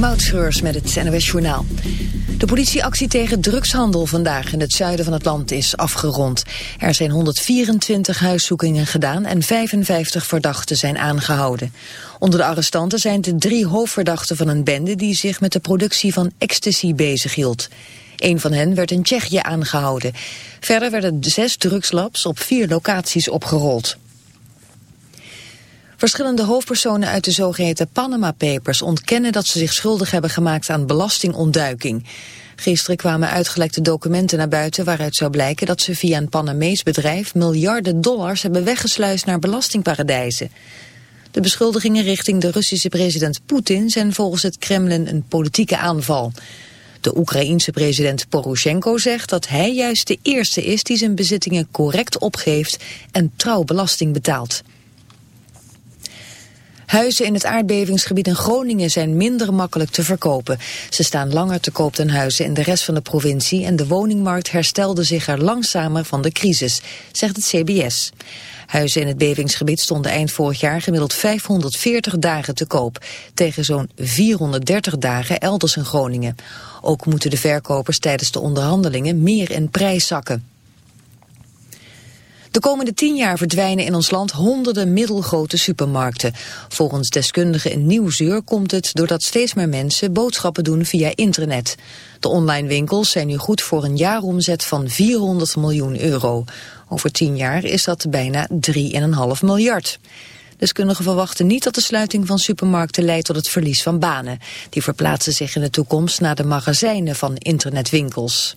Moutschreurs met het NOS Journaal. De politieactie tegen drugshandel vandaag in het zuiden van het land is afgerond. Er zijn 124 huiszoekingen gedaan en 55 verdachten zijn aangehouden. Onder de arrestanten zijn de drie hoofdverdachten van een bende... die zich met de productie van ecstasy bezighield. Een van hen werd in Tsjechië aangehouden. Verder werden zes drugslabs op vier locaties opgerold. Verschillende hoofdpersonen uit de zogeheten Panama Papers ontkennen dat ze zich schuldig hebben gemaakt aan belastingontduiking. Gisteren kwamen uitgelekte documenten naar buiten waaruit zou blijken dat ze via een Panamees bedrijf miljarden dollars hebben weggesluist naar belastingparadijzen. De beschuldigingen richting de Russische president Poetin zijn volgens het Kremlin een politieke aanval. De Oekraïense president Poroshenko zegt dat hij juist de eerste is die zijn bezittingen correct opgeeft en trouw belasting betaalt. Huizen in het aardbevingsgebied in Groningen zijn minder makkelijk te verkopen. Ze staan langer te koop dan huizen in de rest van de provincie... en de woningmarkt herstelde zich er langzamer van de crisis, zegt het CBS. Huizen in het bevingsgebied stonden eind vorig jaar gemiddeld 540 dagen te koop... tegen zo'n 430 dagen elders in Groningen. Ook moeten de verkopers tijdens de onderhandelingen meer in prijs zakken. De komende tien jaar verdwijnen in ons land honderden middelgrote supermarkten. Volgens deskundigen in Nieuwzuur komt het doordat steeds meer mensen boodschappen doen via internet. De online winkels zijn nu goed voor een jaaromzet van 400 miljoen euro. Over tien jaar is dat bijna 3,5 miljard. Deskundigen verwachten niet dat de sluiting van supermarkten leidt tot het verlies van banen. Die verplaatsen zich in de toekomst naar de magazijnen van internetwinkels.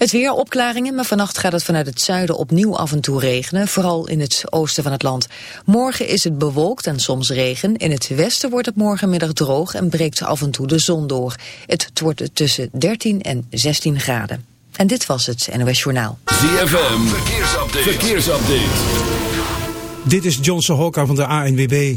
Het weer opklaringen, maar vannacht gaat het vanuit het zuiden opnieuw af en toe regenen, vooral in het oosten van het land. Morgen is het bewolkt en soms regen. In het westen wordt het morgenmiddag droog en breekt af en toe de zon door. Het wordt tussen 13 en 16 graden. En dit was het NOS Journaal. ZFM, verkeersupdate. verkeersupdate. Dit is Johnson Hokka van de ANWB.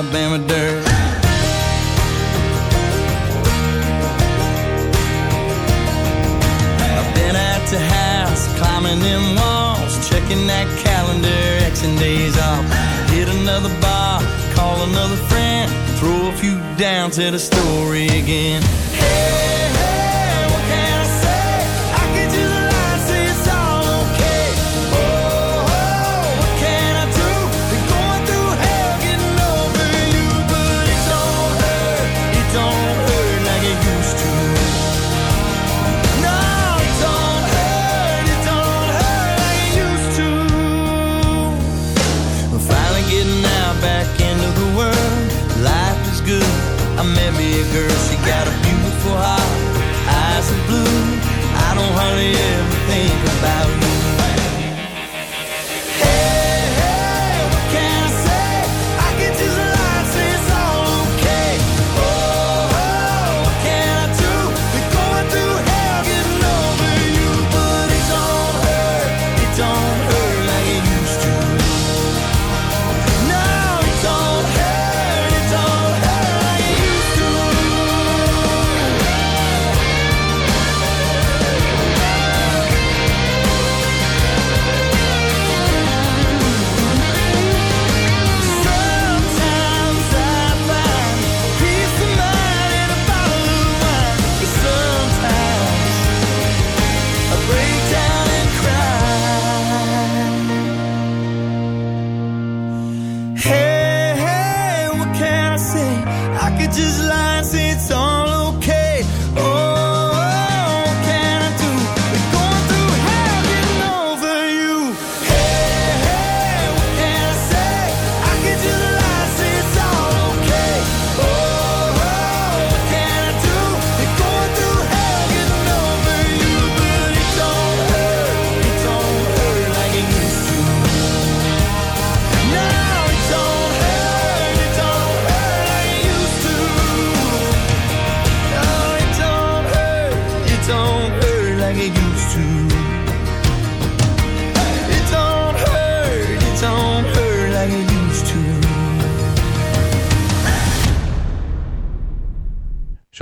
Alabama dirt. I've been at the house, climbing them walls, checking that calendar, Xing days off. Hit another bar, call another friend, throw a few down, tell the story again. Hey,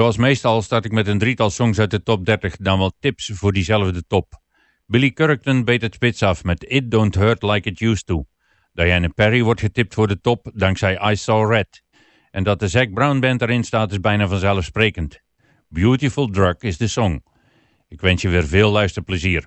Zoals meestal start ik met een drietal songs uit de top 30, dan wel tips voor diezelfde top. Billy Currington beet het spits af met It Don't Hurt Like It Used To. Diane Perry wordt getipt voor de top dankzij I Saw Red. En dat de Zack Brown Band erin staat is bijna vanzelfsprekend. Beautiful Drug is de song. Ik wens je weer veel luisterplezier.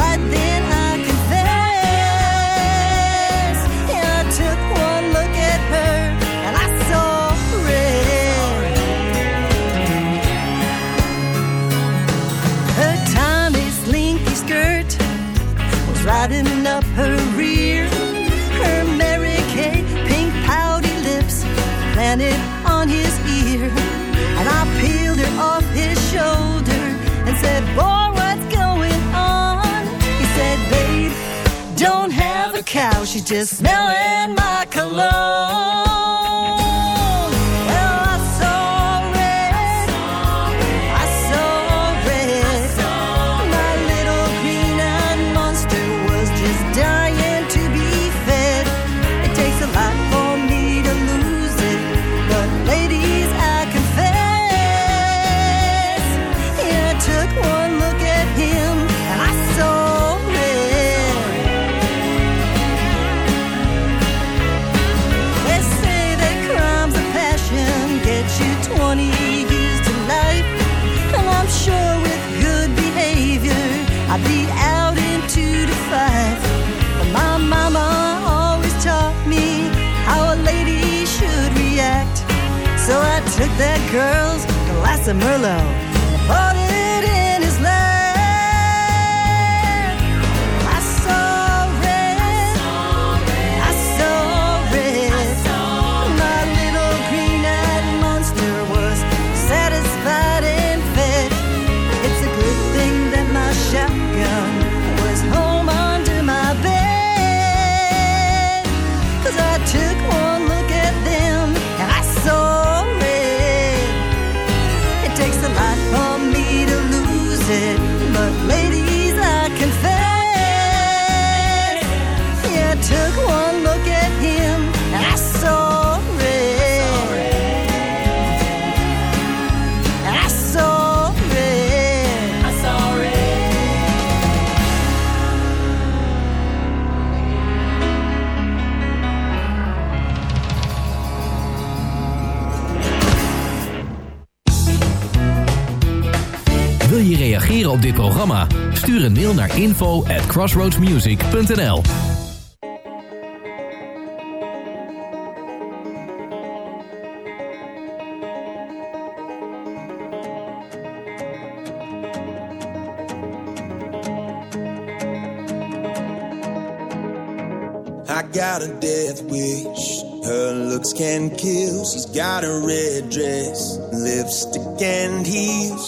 up her rear. Her Mary Kay pink pouty lips planted on his ear. And I peeled her off his shoulder and said, Boy, what's going on? He said, Babe, don't have a cow, she's just smelling my cologne. girls, Glass of Merlot. Stuur een mail naar info at crossroadsmusic.nl I got a death wish. Her looks can kill. She's got a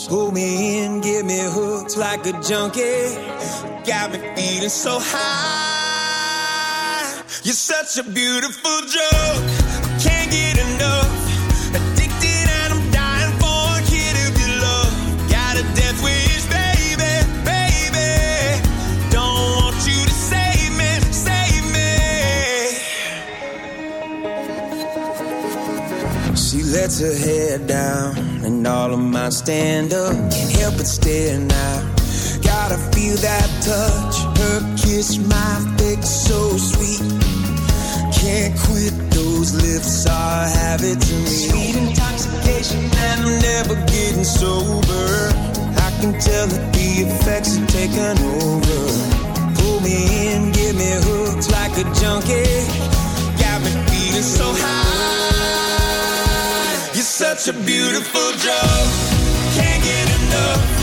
Pull me in, get me hooked like a junkie. Got me feeling so high. You're such a beautiful drug. Can't get enough. Addicted and I'm dying for a hit of your love. Got a death wish, baby, baby. Don't want you to save me, save me. She lets her hair down and all of mine stand up. Can't help but stare now. Gotta feel that touch. Her kiss, my face so sweet. Can't quit those lips are habit to me. Sweet intoxication and I'm never getting sober. I can tell that the effects are taking over. Pull me in, give me hooked like a junkie. Got me feeling so high. Such a beautiful drug. Can't get enough.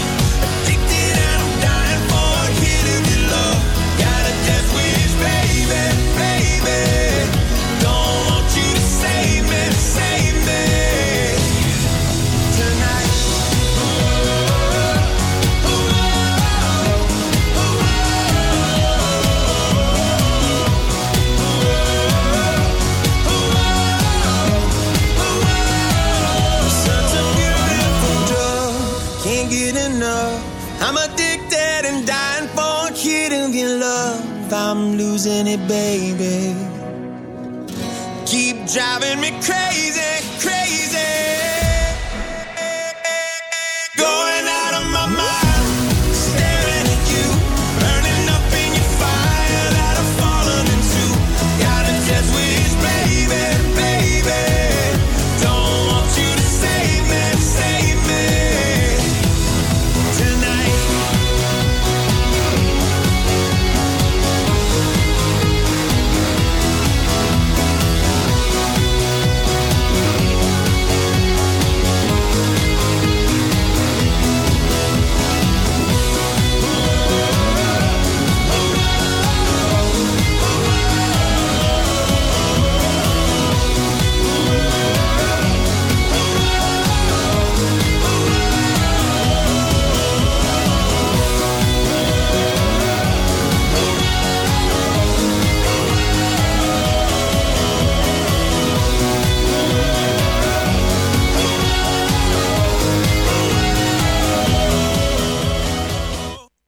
Losing it, baby.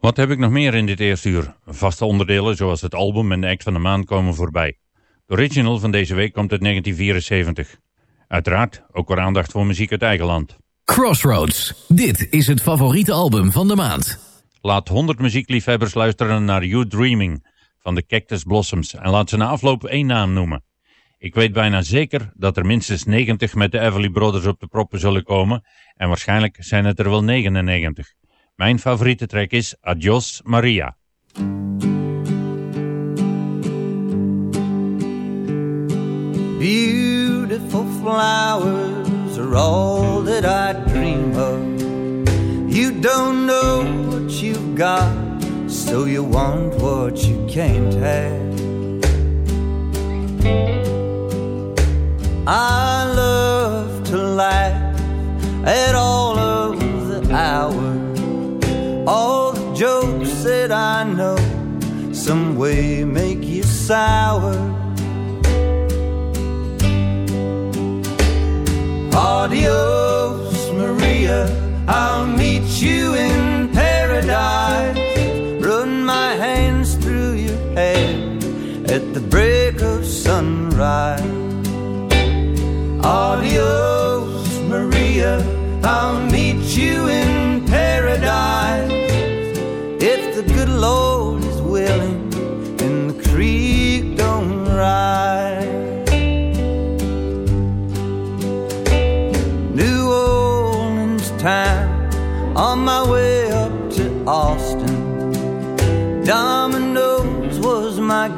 Wat heb ik nog meer in dit eerste uur? Vaste onderdelen zoals het album en de act van de maand komen voorbij. De original van deze week komt uit 1974. Uiteraard ook weer aandacht voor muziek uit eigen land. Crossroads. Dit is het favoriete album van de maand. Laat 100 muziekliefhebbers luisteren naar You Dreaming van de Cactus Blossoms en laat ze na afloop één naam noemen. Ik weet bijna zeker dat er minstens 90 met de Everly Brothers op de proppen zullen komen en waarschijnlijk zijn het er wel 99. Mijn favoriete track is Adios Maria. Beautiful flowers are all that I dream of. You don't know what you've got, so you want what you can't have. I love to laugh at all way make you sour. Adios, Maria.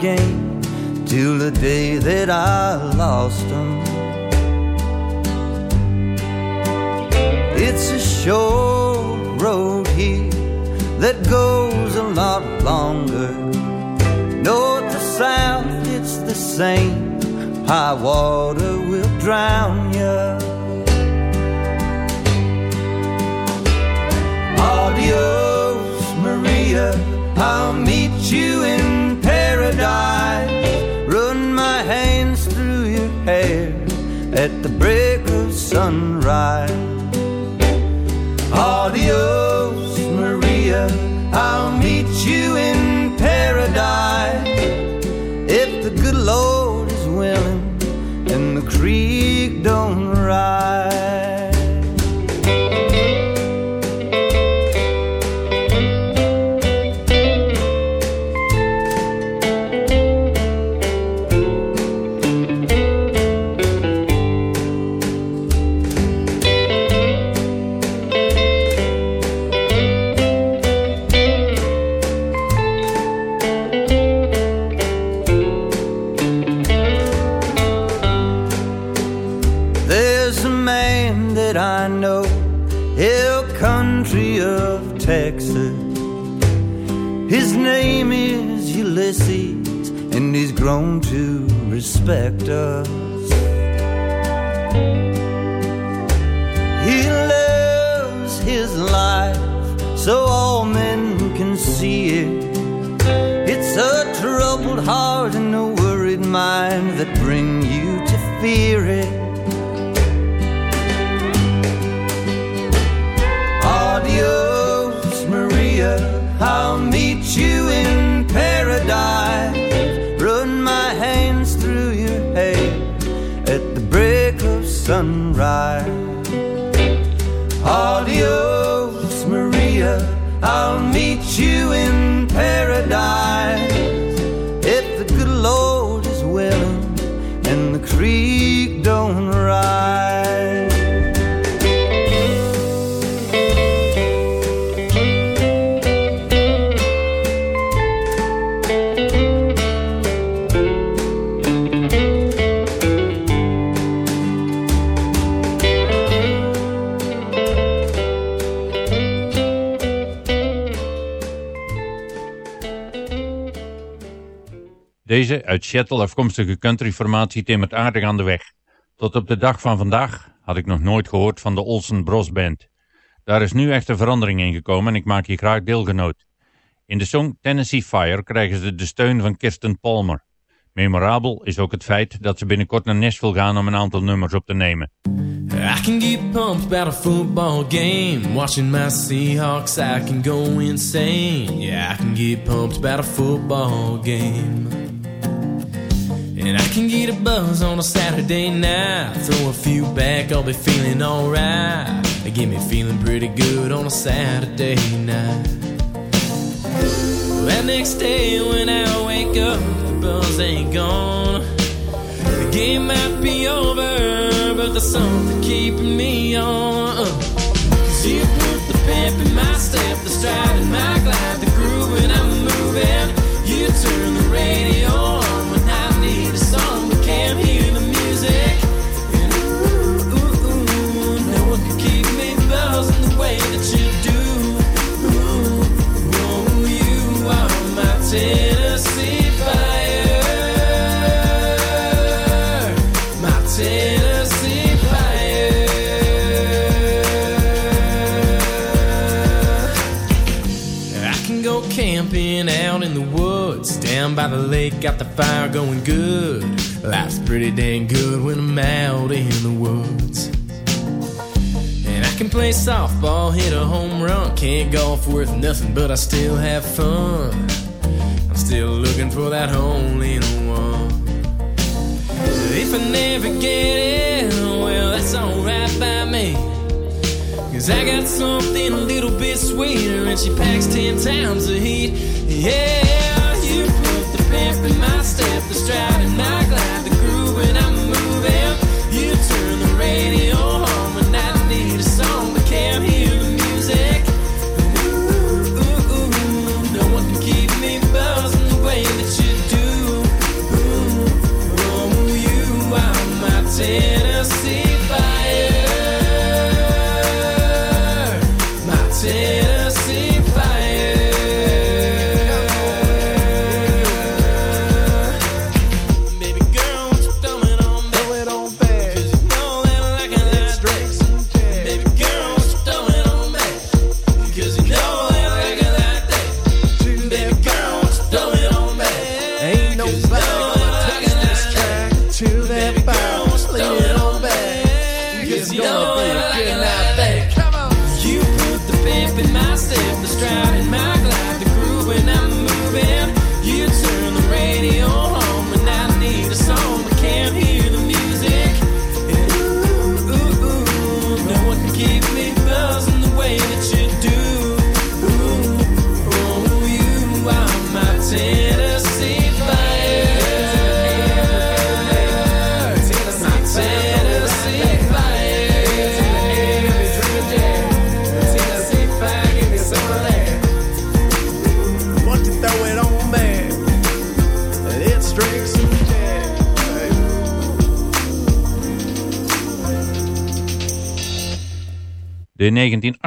Game till the day that I lost them. It's a short road here that goes a lot longer. North to south, it's the same. High water will drown you. Adios, Maria. I'll meet you in paradise. Run my hands through your hair at the break of sunrise. Adios, Maria. I'll meet you in paradise. If the good Lord is willing and the creek don't rise. Seattle afkomstige countryformatie timmert aardig aan de weg. Tot op de dag van vandaag had ik nog nooit gehoord van de Olsen Bros Band. Daar is nu echt een verandering in gekomen en ik maak je graag deelgenoot. In de song Tennessee Fire krijgen ze de steun van Kirsten Palmer. Memorabel is ook het feit dat ze binnenkort naar Nashville gaan om een aantal nummers op te nemen. I can get pumped about a football game. Watching I can go insane. Yeah, I can get pumped about a football game. And I can get a buzz on a Saturday night. Throw a few back, I'll be feeling alright. They get me feeling pretty good on a Saturday night. That next day when I wake up, the buzz ain't gone. The game might be over, but there's something keeping me on. Uh. You put the pep in my step, the stride in my glide, the groove when I'm moving. By the lake, got the fire going good. Life's pretty dang good when I'm out in the woods. And I can play softball, hit a home run. Can't golf worth nothing, but I still have fun. I'm still looking for that hole in one. If I never get it, well, that's alright by me. Cause I got something a little bit sweeter, and she packs ten times the heat. Yeah, you in my step, the stride in my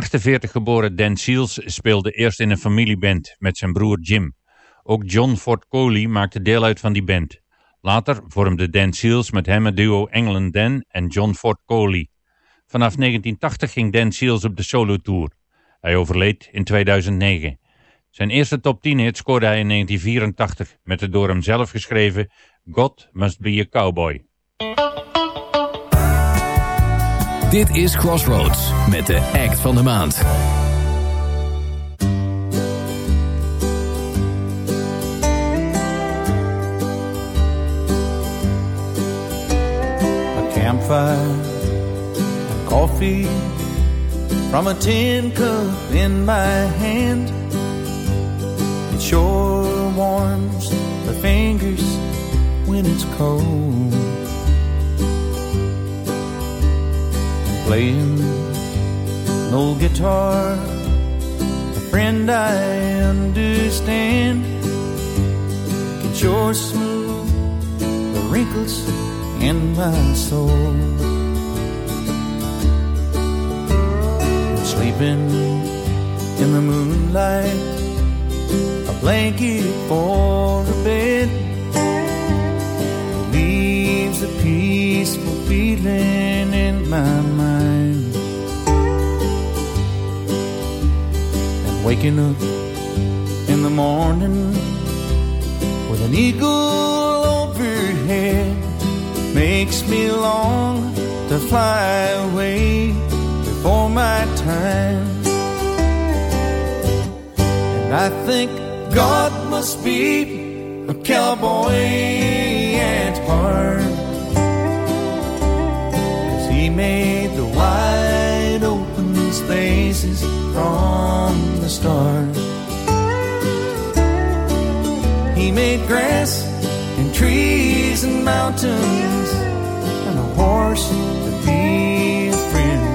1948 geboren Dan Seals speelde eerst in een familieband met zijn broer Jim. Ook John Ford Coley maakte deel uit van die band. Later vormde Dan Seals met hem het duo England Dan en John Ford Coley. Vanaf 1980 ging Dan Seals op de solo-tour. Hij overleed in 2009. Zijn eerste top 10 hit scoorde hij in 1984 met de door hem zelf geschreven God Must Be a Cowboy. Dit is Crossroads met de act van de maand. A campfire, a coffee from a tin cup in my hand. It sure warms the fingers when it's cold. Playing an old guitar, a friend I understand. Can sure smooth the wrinkles in my soul. Sleeping in the moonlight, a blanket for a bed. Leaves a peaceful feeling in my mind. And waking up in the morning with an eagle overhead makes me long to fly away before my time. And I think God must be a cowboy at heart. Made the wide open spaces from the start. He made grass and trees and mountains and a horse to be a friend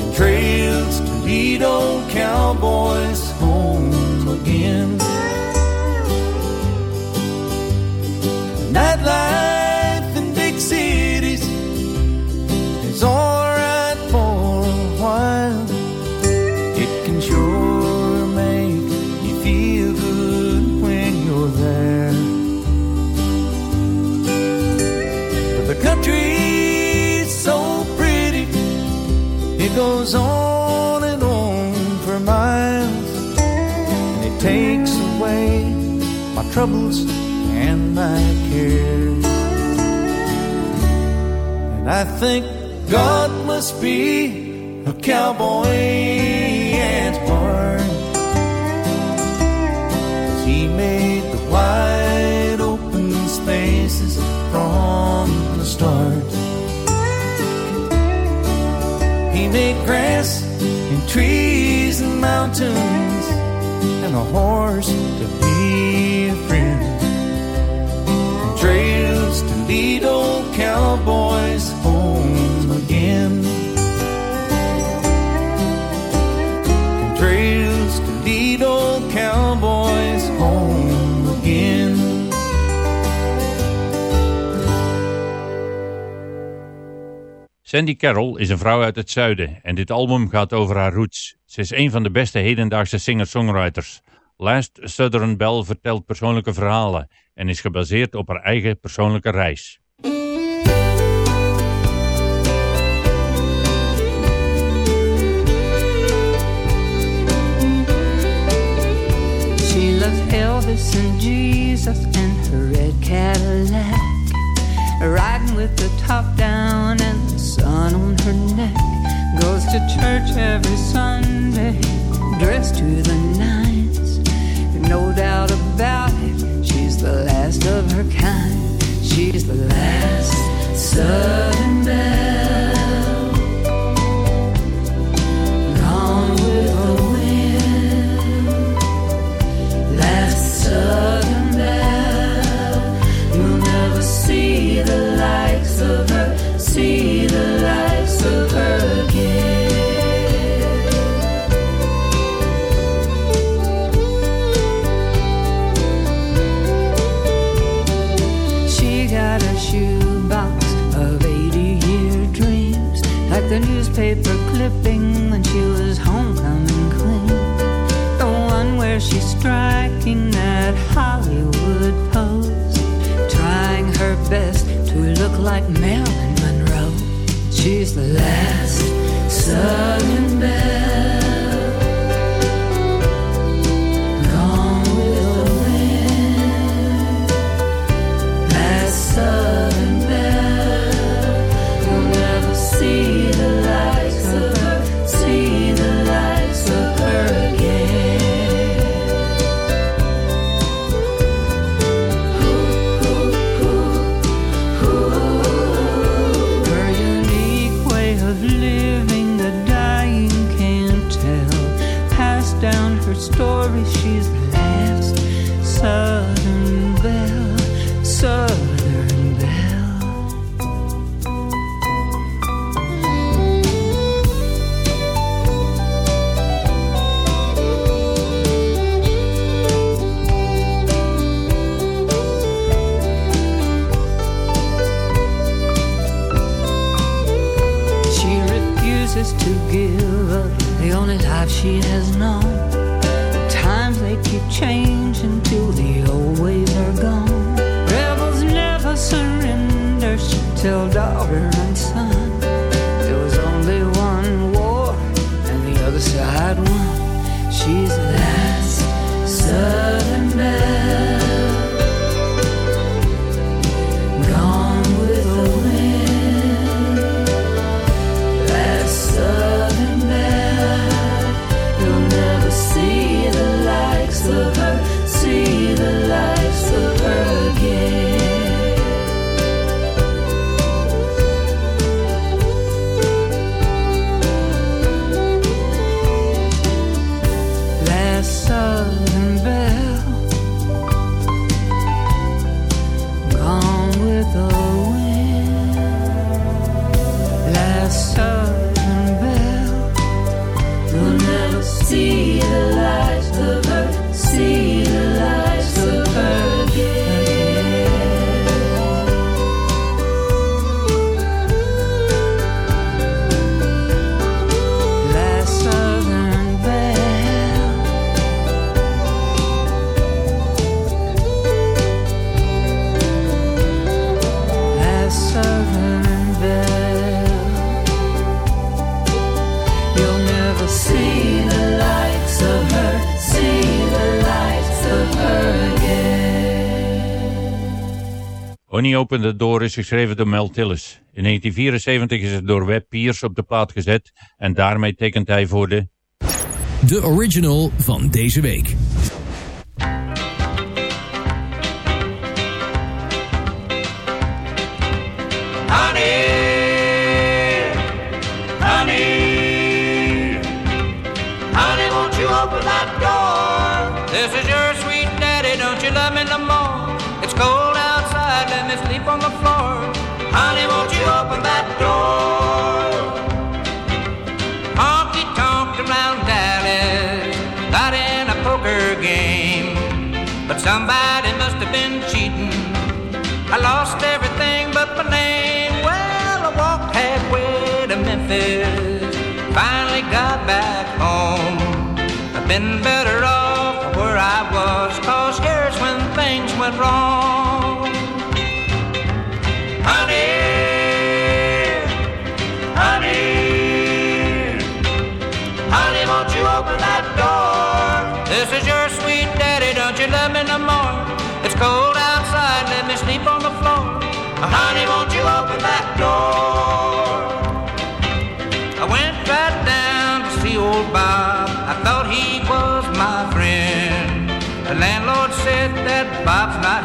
and trails to lead old cowboys home again. Nightlife troubles and my cares. And I think God must be a cowboy at heart. he made the wide open spaces from the start. He made grass and trees and mountains and a horse to be friend. Trails to lead old cowboys home again. Trails to lead old cowboys home again. Sandy Carroll is een vrouw uit het zuiden en dit album gaat over haar roots. Ze is een van de beste hedendaagse singer-songwriters. Last Southern Belle vertelt persoonlijke verhalen en is gebaseerd op haar eigen persoonlijke reis. She loves Elvis and Jesus and her Tony opende Door is geschreven door Mel Tillis. In 1974 is het door Webb Pierce op de plaat gezet en daarmee tekent hij voor de... De original van deze week. business. Finally got back home. I've been better off where I was, cause here's when things went wrong.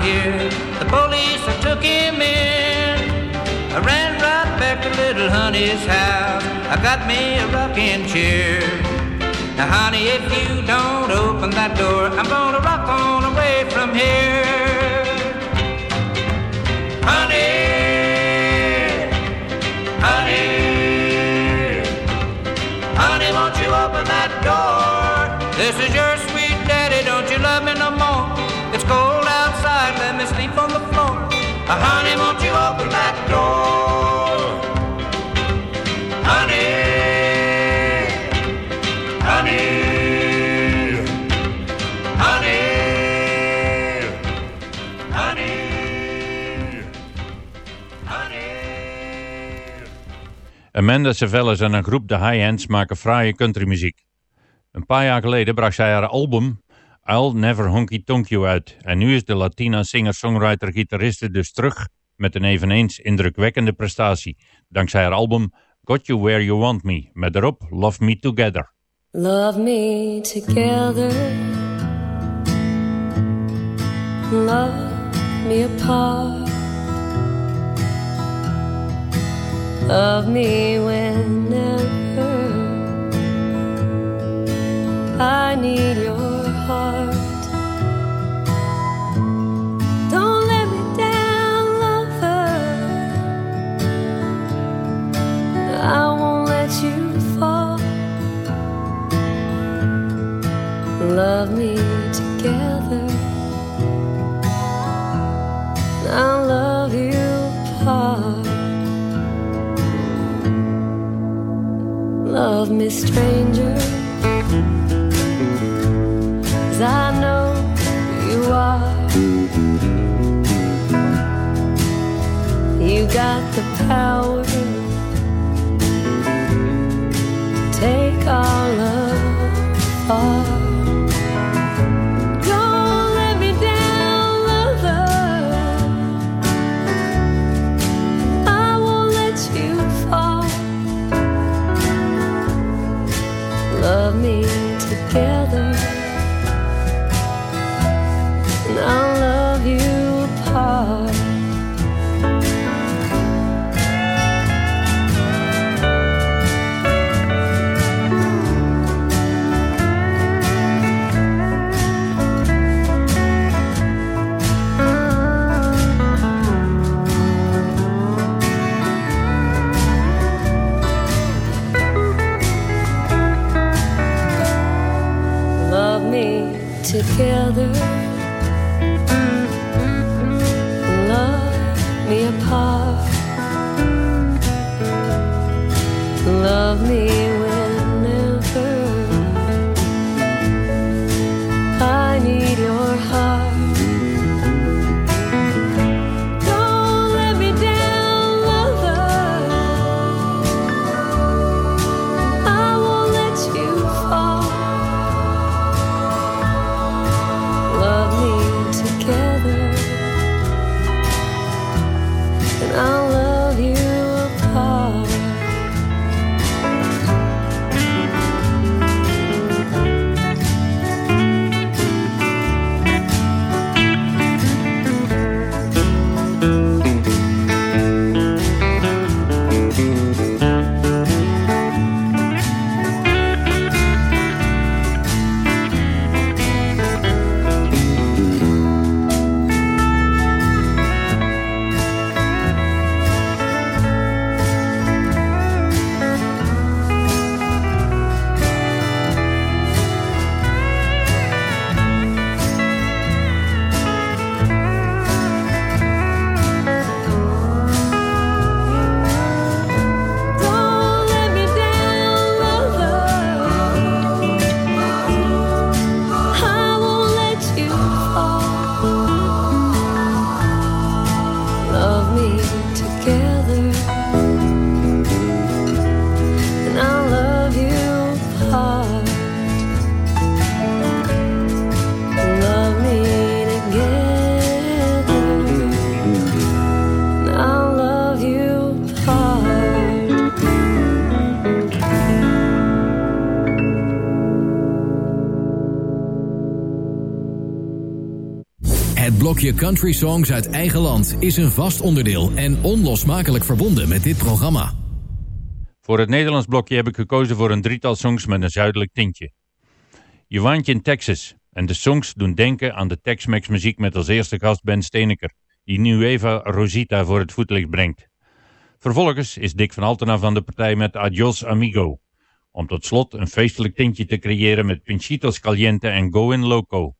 Here. The police have took him in. I ran right back to little honey's house. I got me a rocking chair. Now, honey, if you don't open that door, I'm gonna rock on away from here. Honey, honey, honey, won't you open that door? This is your Amanda Savellis en een groep The High Ends maken fraaie countrymuziek. Een paar jaar geleden bracht zij haar album I'll Never Honky Tonk You uit. En nu is de Latina singer-songwriter-gitariste dus terug met een eveneens indrukwekkende prestatie. Dankzij haar album Got You Where You Want Me, met erop Love Me Together. Love me together. Love me apart. Love me whenever I need your heart. Don't let me down, lover. I won't let you fall. Love me together. I'll love you Love me, stranger. 'Cause I know you are. You got the power. Take our love far. Country songs uit eigen land is een vast onderdeel en onlosmakelijk verbonden met dit programma. Voor het Nederlands blokje heb ik gekozen voor een drietal songs met een zuidelijk tintje. Je waant je in Texas en de songs doen denken aan de Tex-Mex muziek met als eerste gast Ben Steeneker, die Nueva Rosita voor het voetlicht brengt. Vervolgens is Dick van Altena van de partij met Adios Amigo, om tot slot een feestelijk tintje te creëren met Pinchitos Caliente en Going Loco.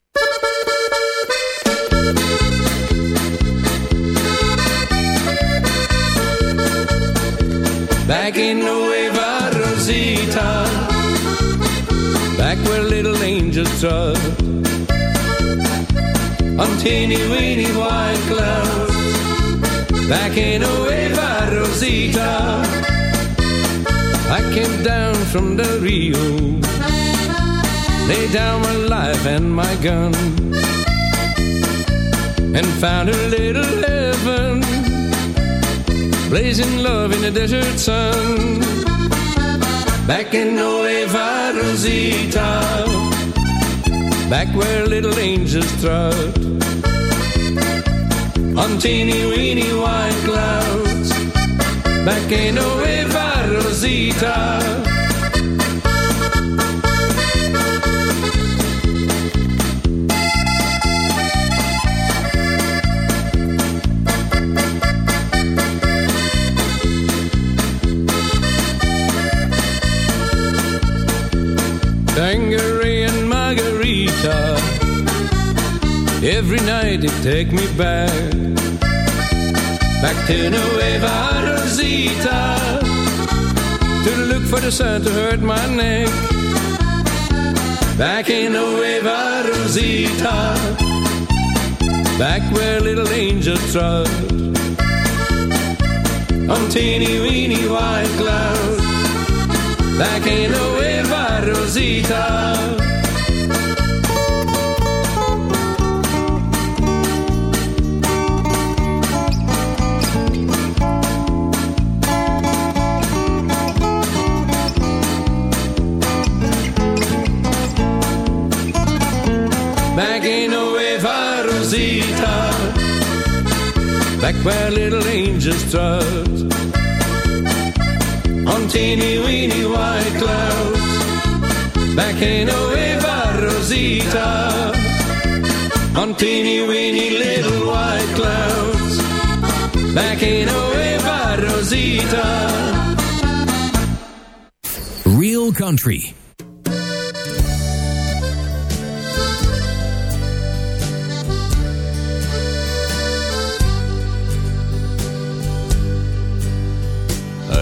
Back in Nueva Rosita, back where little angels trod, on teeny weeny white clouds. Back in Nueva Rosita, I came down from the Rio, laid down my life and my gun, and found a little heaven blazing love in the desert sun. Back in Nueva Rosita, back where little angels trod, on teeny weeny white clouds. Back in Nueva Rosita. It take me back, back to Nueva Rosita, to look for the sun to hurt my neck. Back in Nueva Rosita, back where little angels trod, on teeny weeny white clouds. Back in Nueva Rosita. Back where little angels trod, on teeny weeny white clouds. Back in Nueva Rosita, on teeny weeny little white clouds. Back in Nueva Rosita. Real Country.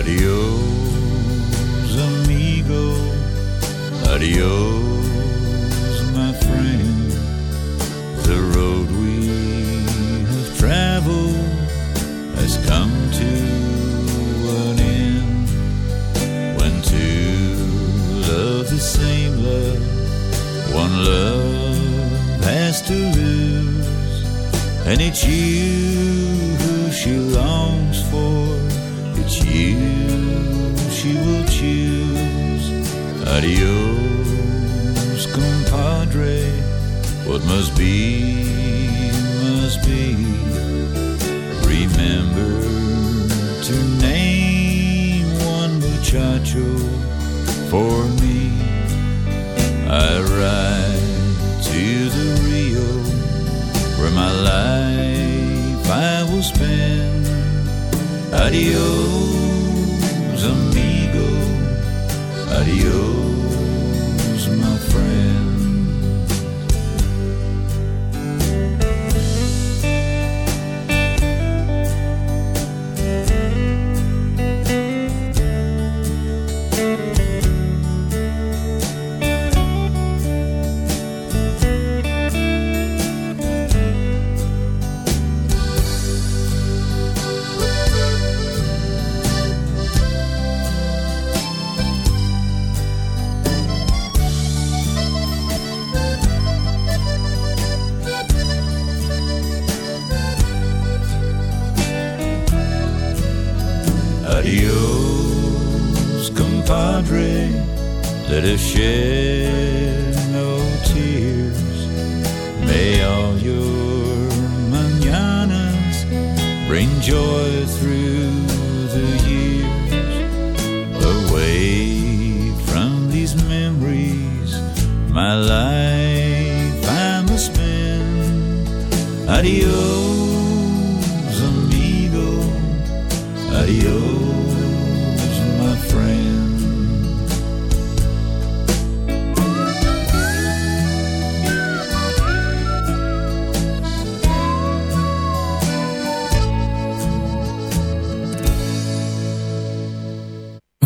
Adios, amigo. Adios, my friend. The road we have traveled has come to an end. When two love the same love, one love has to lose, and it's you who she longs Adios, compadre. What must be, must be. Remember to name one muchacho for me. I ride to the Rio where my life I will spend. Adios, amigo. Adios, friend. That have shed no tears. May all your mananas bring joy through the years. Away from these memories, my life I must spend. Adios,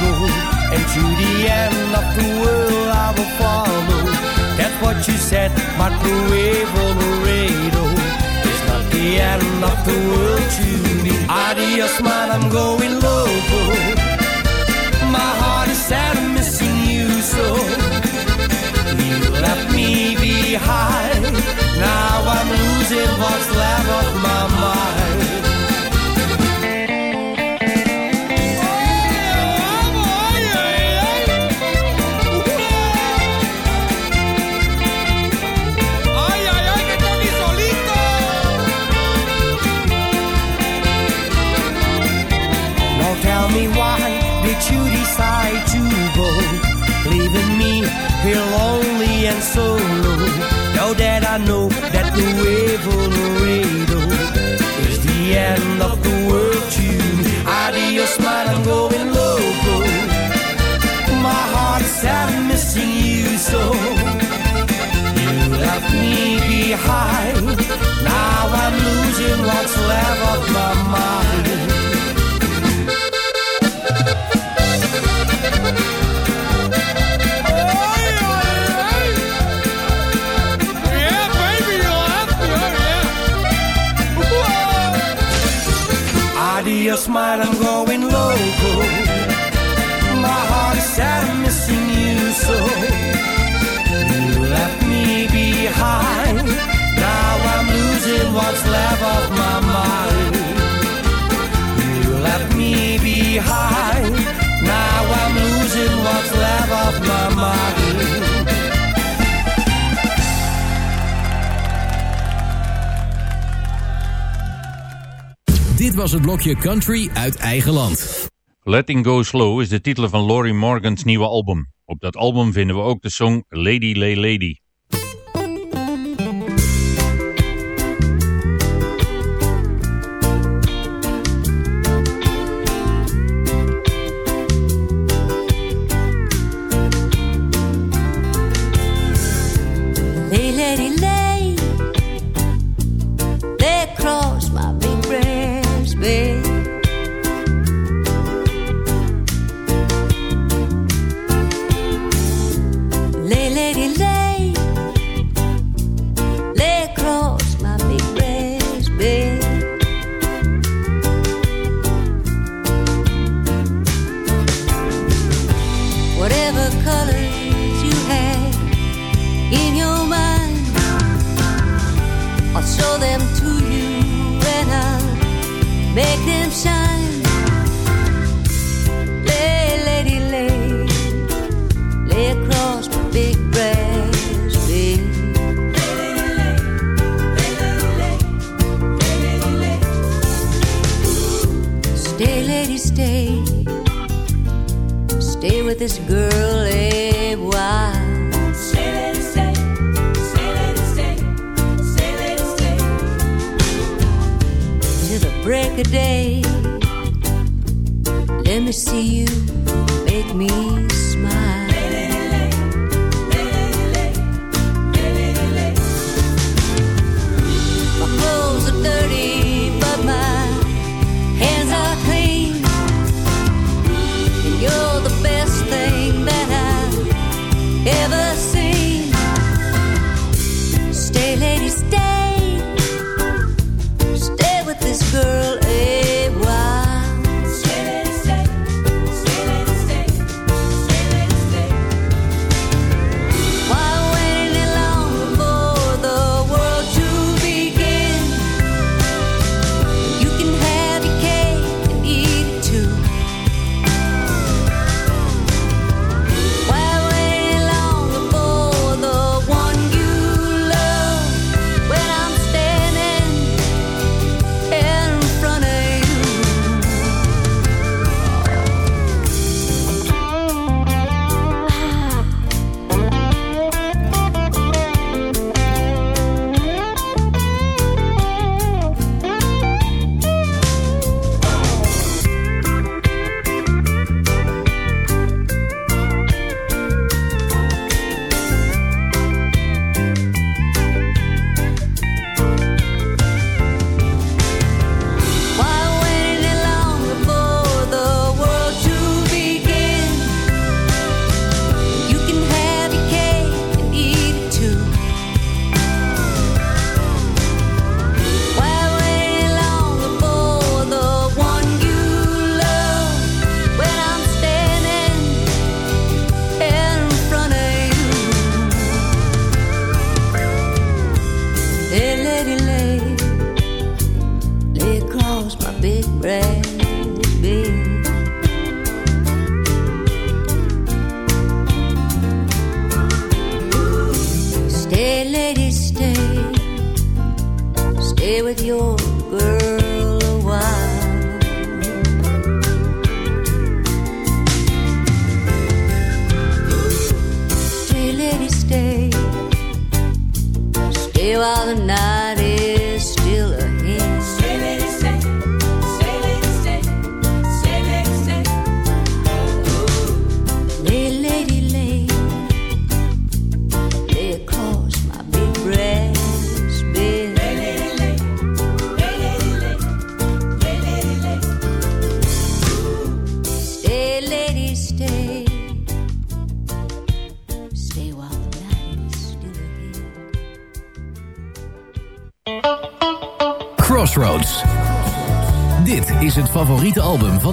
Go, and to the end of the world I will follow. That's what you said, microwave on the radio. It's not the end of the world to me. Adios, man, I'm going loco. My heart is sad, I'm missing you so. You left me behind. Now I'm losing what's left of my I know that the radio is the end of the world to me. Adios, man, I'm going loco. My heart is sad, I'm missing you so. You left me behind. Now I'm losing what's left of my mind. Dit was het blokje Country uit eigen land. Letting Go Slow is de titel van Laurie Morgan's nieuwe album. Op dat album vinden we ook de song Lady Lay Lady.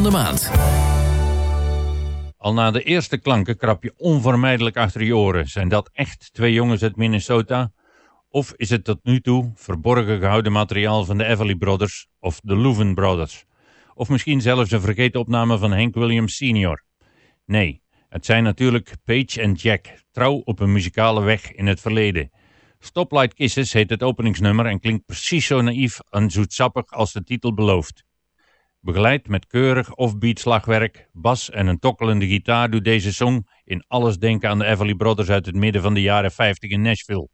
De maand. Al na de eerste klanken krap je onvermijdelijk achter je oren. Zijn dat echt twee jongens uit Minnesota? Of is het tot nu toe verborgen gehouden materiaal van de Everly Brothers of de Leuven Brothers? Of misschien zelfs een vergeten opname van Hank Williams Sr.? Nee, het zijn natuurlijk Page en Jack, trouw op een muzikale weg in het verleden. Stoplight Kisses heet het openingsnummer en klinkt precies zo naïef en zoetsappig als de titel belooft. Begeleid met keurig offbeat slagwerk, bas en een tokkelende gitaar doet deze song in alles denken aan de Everly Brothers uit het midden van de jaren 50 in Nashville.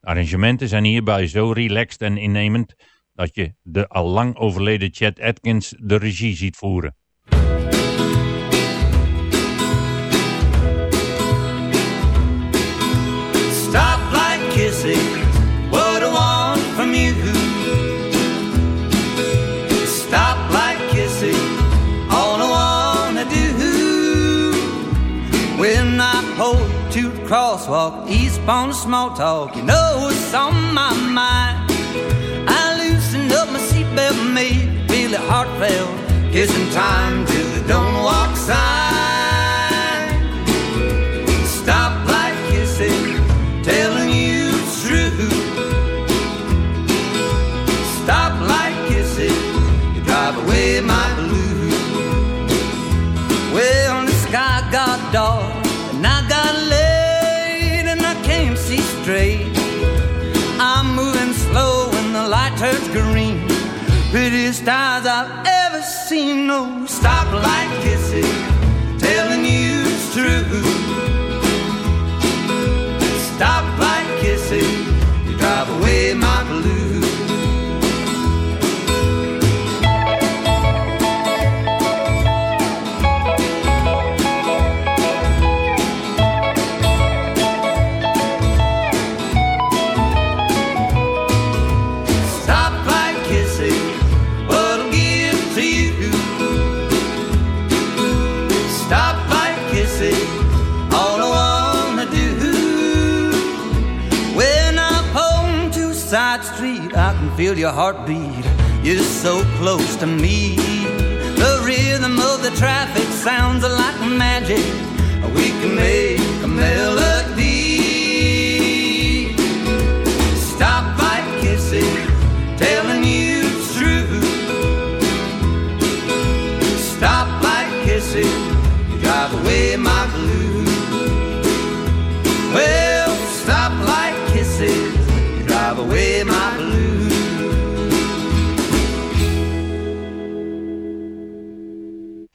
De arrangementen zijn hierbij zo relaxed en innemend dat je de al lang overleden Chet Atkins de regie ziet voeren. On the small talk, you know what's on my mind. I loosened up my seatbelt, made it really heartfelt, kissing time to the don't walk sign. Eyes I've ever seen. No, feel your heartbeat. You're so close to me. The rhythm of the traffic sounds like magic. We can make a melody. Stop like kissing, telling you it's true. Stop like kissing, you drive away my blues. Well, stop kisses, you drive away my blues.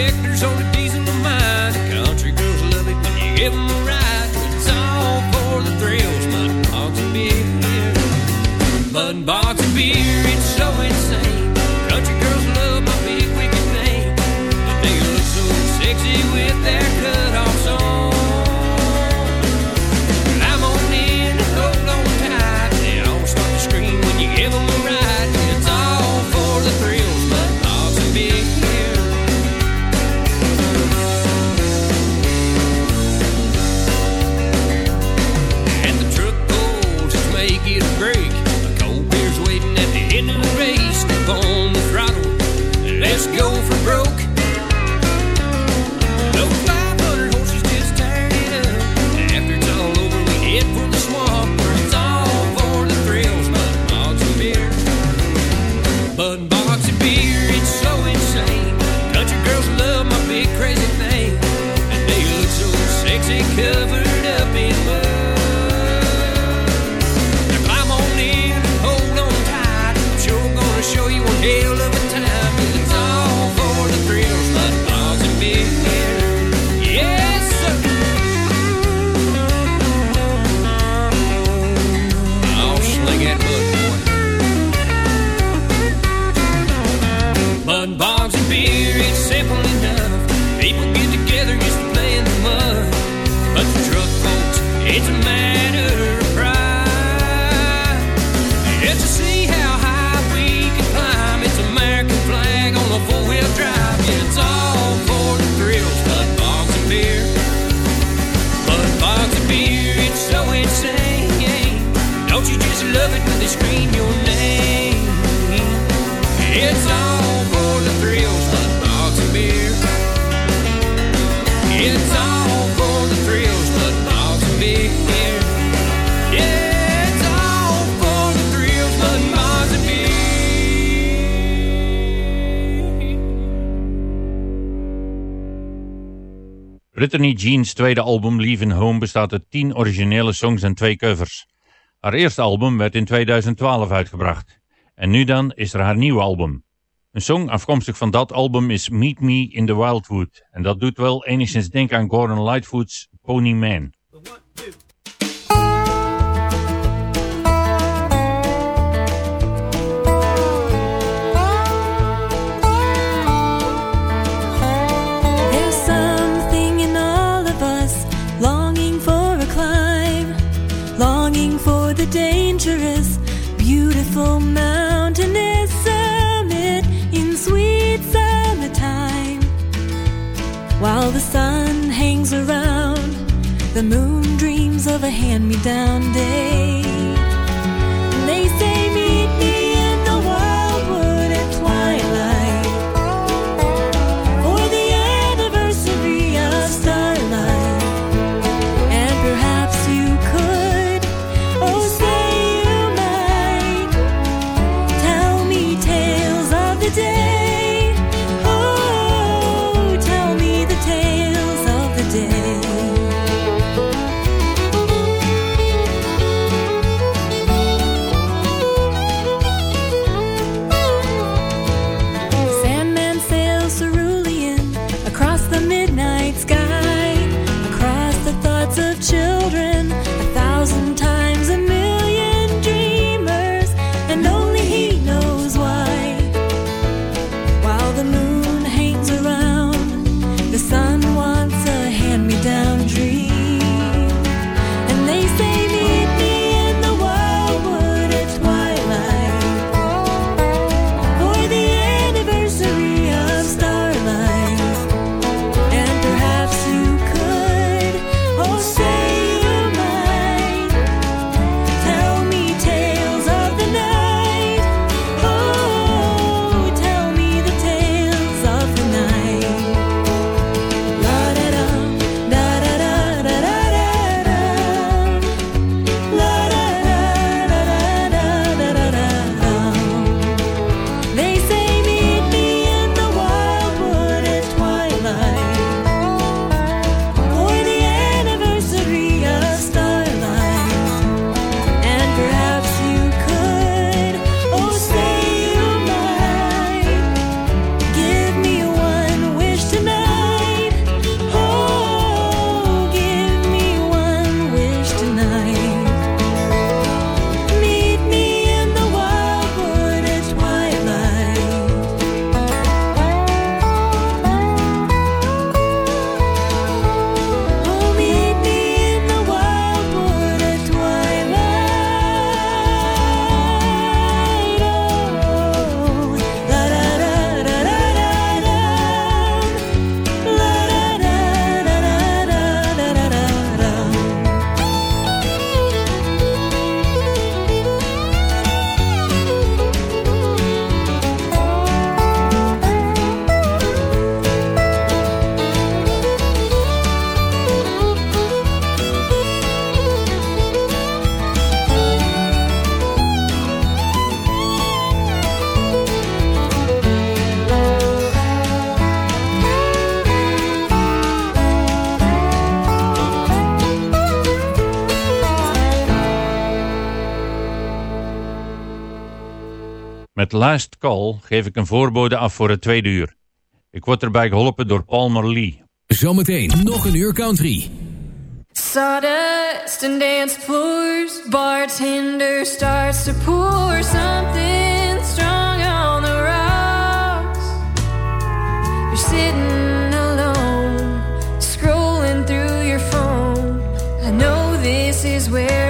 the injectors on the diesel of mine. The country girls love it when you give them a ride. It's all for the thrills, mud box and beer. Mud box and beer, it's so Brittany Jean's tweede album Leaving Home bestaat uit 10 originele songs en twee covers. Haar eerste album werd in 2012 uitgebracht. En nu dan is er haar nieuwe album. Een song afkomstig van dat album is Meet Me in the Wildwood. En dat doet wel enigszins denken aan Gordon Lightfoot's Pony Man. While the sun hangs around, the moon dreams of a hand me down day. Met Last Call geef ik een voorbode af voor het tweede uur. Ik word erbij geholpen door Palmer Lee. Zometeen nog een uur country. Sawdust and dance floors, bartender starts to pour something strong on the rocks. You're sitting alone, scrolling through your phone. I know this is where